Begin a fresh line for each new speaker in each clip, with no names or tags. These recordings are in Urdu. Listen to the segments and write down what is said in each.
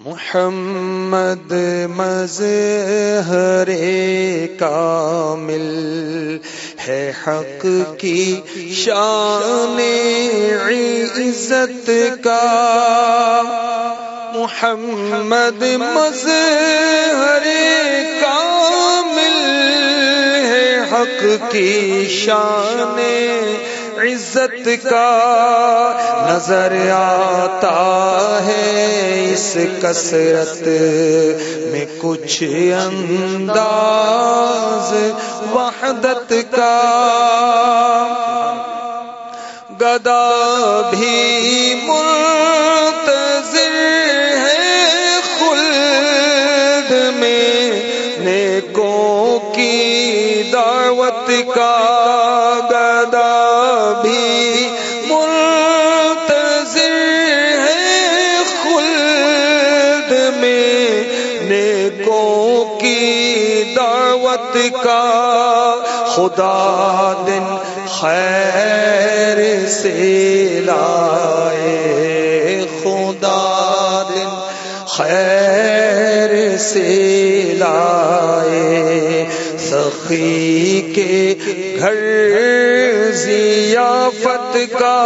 محمد مظہر کامل ہے حق کی شان عزت کا محمد مظہر کامل ہے حق کی شان عزت کا نظر آتا ہے اس کثرت میں کچھ انداز وحدت کا گدا بھی منتظر ہے خلد میں نیکوں کی دعوت کا بھی منتظر ہے خلد میں نیکوں کی دعوت کا خدا دن خیر سے لائے۔ خدا دن خیر سے لائے۔ سخی کے گھر ضیافت کا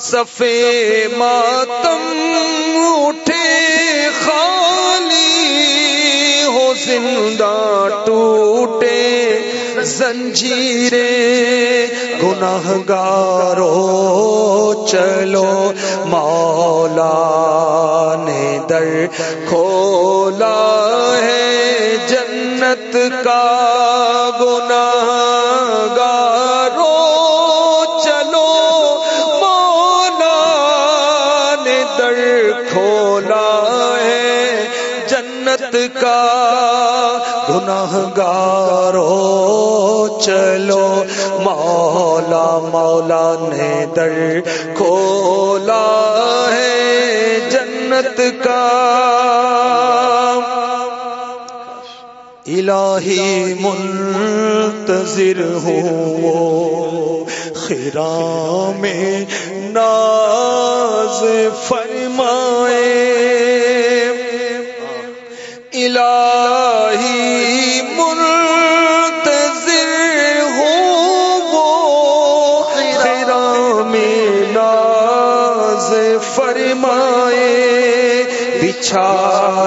سفے ماتم اٹھے خالی ہو زندہ ٹوٹے زنجیرے گناہ گارو چلو مولا در کھولا ہے جنت کا گناہ گارو چلو مولا نے در کھولا ہے جنت کا گناہ گارو چلو مولا مولا نے در کھولا ہے جنت کا الہی منتظر ہوں خیرا میں ناز فرمائے۔ الہی منتظر ہوں وہ میں ناز فرمائے بچھا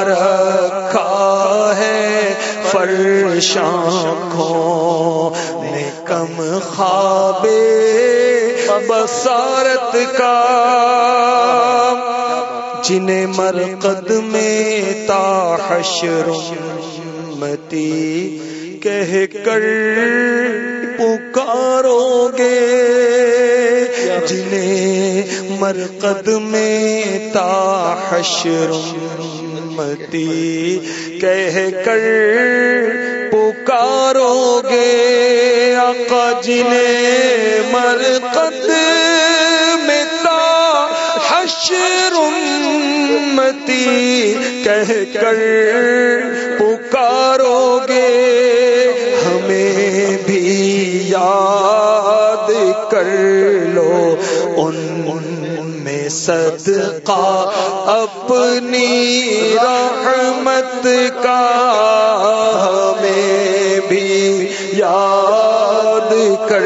رکھا ہے فرشان کو میں کم خوابے بسارت کا۔ جنہیں مرقد میں تا حشر متی کہہ کر پکارو گے، جنہیں مرقد میں تا حشر متی کہہ کر پکارو گے آقا جنہیں مرقد میں تا حشر امتی کہہ کر پکارو گے ہمیں بھی یاد کر لو صدقہ، اپنی رحمت کا ہمیں بھی یاد کر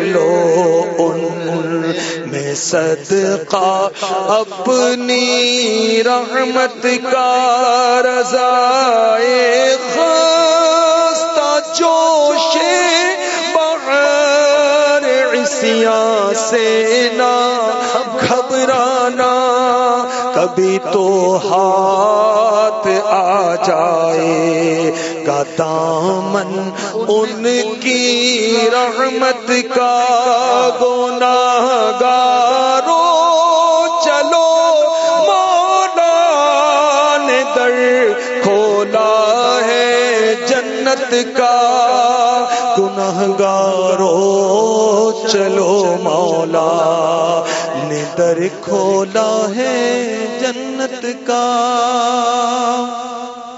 لو ان میں صدقہ، اپنی رحمت کا رضا خستہ جوش بغیر عصیاں سے نہ کبھی تو ہاتھ آ جائے گا دامن ان کی رحمت کا گناہ گارو چلو مولا نے در کھولا ہے جنت کا۔ گناہ گارو چلو مولا در کھولا ہے جنت کا